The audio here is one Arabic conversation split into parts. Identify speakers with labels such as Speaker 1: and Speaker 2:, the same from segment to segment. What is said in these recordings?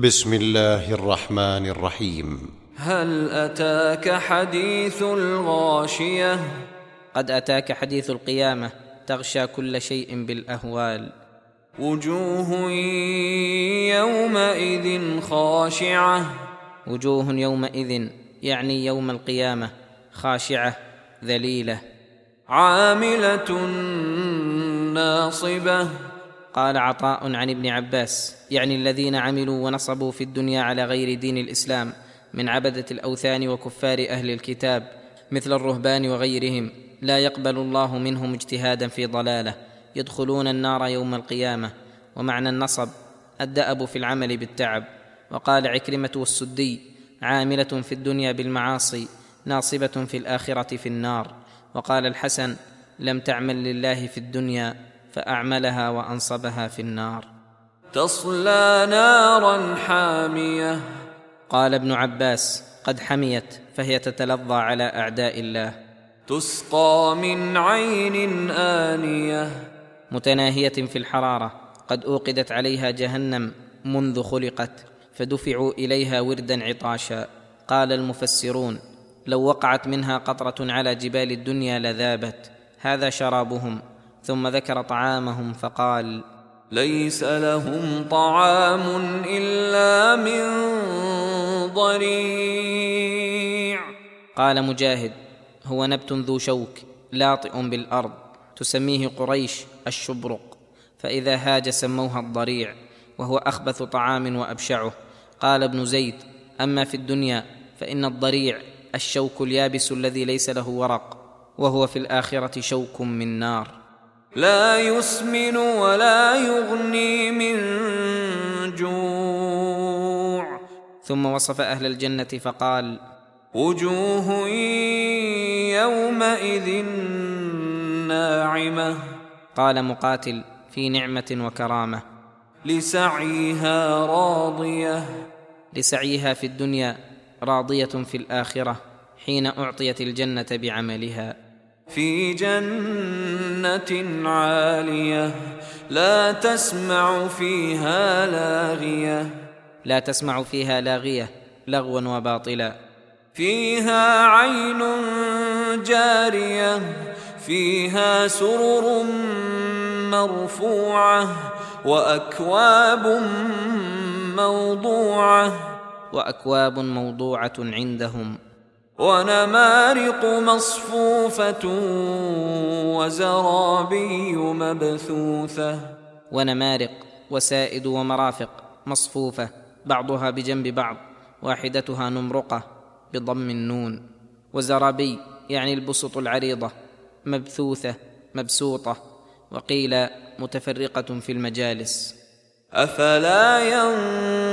Speaker 1: بسم الله الرحمن الرحيم.
Speaker 2: هل أتاك حديث الغاشية؟
Speaker 3: قد أتاك حديث القيامة تغشى كل شيء بالأهوال.
Speaker 2: وجوه يومئذ خاشعة.
Speaker 3: وجوه يومئذ يعني يوم القيامة خاشعة ذليلة.
Speaker 2: عاملة ناصبة.
Speaker 3: قال عطاء عن ابن عباس يعني الذين عملوا ونصبوا في الدنيا على غير دين الإسلام من عبدة الأوثان وكفار أهل الكتاب مثل الرهبان وغيرهم لا يقبل الله منهم اجتهادا في ضلاله يدخلون النار يوم القيامة. ومعنى النصب الدأب في العمل بالتعب. وقال عكرمة والسدي عاملة في الدنيا بالمعاصي ناصبة في الآخرة في النار. وقال الحسن لم تعمل لله في الدنيا فأعملها وأنصبها في النار.
Speaker 2: تصلى نارا حامية.
Speaker 3: قال ابن عباس قد حميت فهي تتلظى على أعداء الله.
Speaker 2: تسقى من عين آنية.
Speaker 3: متناهية في الحرارة قد أوقدت عليها جهنم منذ خلقت فدفعوا إليها وردا عطاشا. قال المفسرون لو وقعت منها قطرة على جبال الدنيا لذابت هذا شرابهم. ثم ذكر طعامهم فقال
Speaker 2: ليس لهم طعام إلا من ضريع.
Speaker 3: قال مجاهد هو نبت ذو شوك لاطئ بالأرض تسميه قريش الشبرق فإذا هاج سموها الضريع وهو أخبث طعام وأبشعه. قال ابن زيد أما في الدنيا فإن الضريع الشوك اليابس الذي ليس له ورق وهو في الآخرة شوك من نار.
Speaker 2: لا يسمن ولا يغني من جوع.
Speaker 3: ثم وصف أهل الجنة فقال
Speaker 2: وجوه يومئذ ناعمة.
Speaker 3: قال مقاتل في نعمة وكرامة.
Speaker 2: لسعيها راضية.
Speaker 3: لسعيها في الدنيا راضية في الآخرة حين أعطيت الجنة بعملها.
Speaker 2: في جنة عالية لا تسمع فيها لاغية.
Speaker 3: لا تسمع فيها لاغية لغوا وباطلا.
Speaker 2: فيها عين جارية فيها سرر مرفوعة وأكواب موضوعة.
Speaker 3: وأكواب موضوعة عندهم.
Speaker 2: ونمارق مصفوفة وزرابي مبثوثة.
Speaker 3: ونمارق وسائد ومرافق مصفوفة بعضها بجنب بعض واحدتها نمرقة بضم النون. وزرابي يعني البسط العريضة مبثوثة مبسوطة وقيل متفرقة في المجالس.
Speaker 2: أفلا ينظرون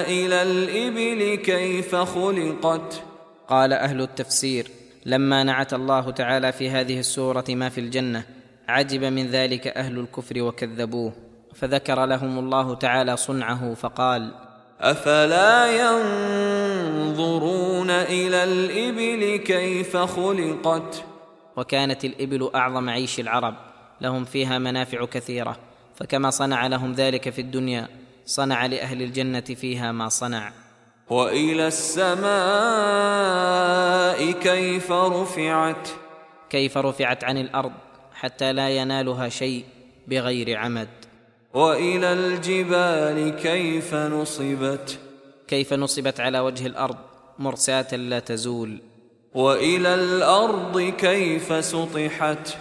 Speaker 2: إلى الإبل كيف خلقت؟
Speaker 3: قال أهل التفسير لما نعت الله تعالى في هذه السورة ما في الجنة عجب من ذلك أهل الكفر وكذبوه فذكر لهم الله تعالى صنعه فقال
Speaker 2: أفلا ينظرون إلى الإبل كيف خلقت؟
Speaker 3: وكانت الإبل أعظم عيش العرب لهم فيها منافع كثيرة فكما صنع لهم ذلك في الدنيا صنع لأهل الجنة فيها ما صنع.
Speaker 2: وإلى السماء كيف رفعت؟
Speaker 3: كيف رفعت عن الأرض حتى لا ينالها شيء بغير عمد.
Speaker 2: وإلى الجبال كيف نصبت؟
Speaker 3: كيف نصبت على وجه الأرض مرساة لا تزول.
Speaker 2: وإلى الأرض كيف سطحت؟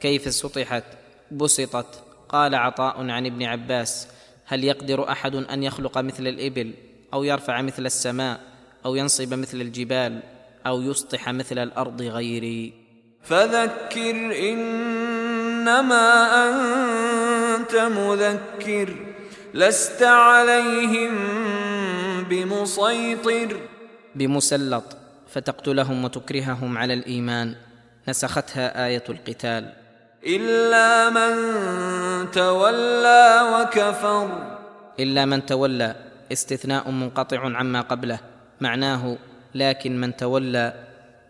Speaker 3: كيف سطحت؟ بسطت. قال عطاء عن ابن عباس هل يقدر أحد أن يخلق مثل الإبل أو يرفع مثل السماء أو ينصب مثل الجبال أو يسطح مثل الأرض غيري؟
Speaker 2: فذكر إنما أنت مذكر لست عليهم بمسيطر.
Speaker 3: بمسلط فتقتلهم وتكرههم على الإيمان نسختها آية القتال.
Speaker 2: إلا من تولى وكفر.
Speaker 3: إلا من تولى استثناء منقطع عما قبله معناه لكن من تولى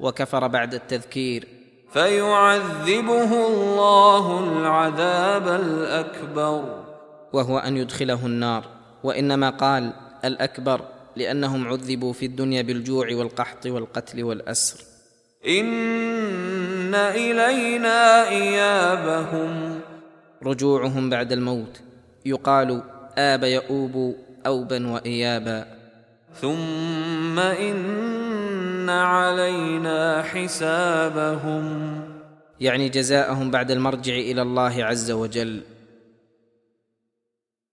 Speaker 3: وكفر بعد التذكير.
Speaker 2: فيعذبه الله العذاب الأكبر.
Speaker 3: وهو أن يدخله النار. وإنما قال الأكبر لأنهم عذبوا في الدنيا بالجوع والقحط والقتل والأسر.
Speaker 2: إن إلينا إيابهم.
Speaker 3: رجوعهم بعد الموت. يقال آب يؤوب أوبا وإيابا.
Speaker 2: ثم إن علينا حسابهم.
Speaker 3: يعني جزاءهم بعد المرجع إلى الله عز وجل.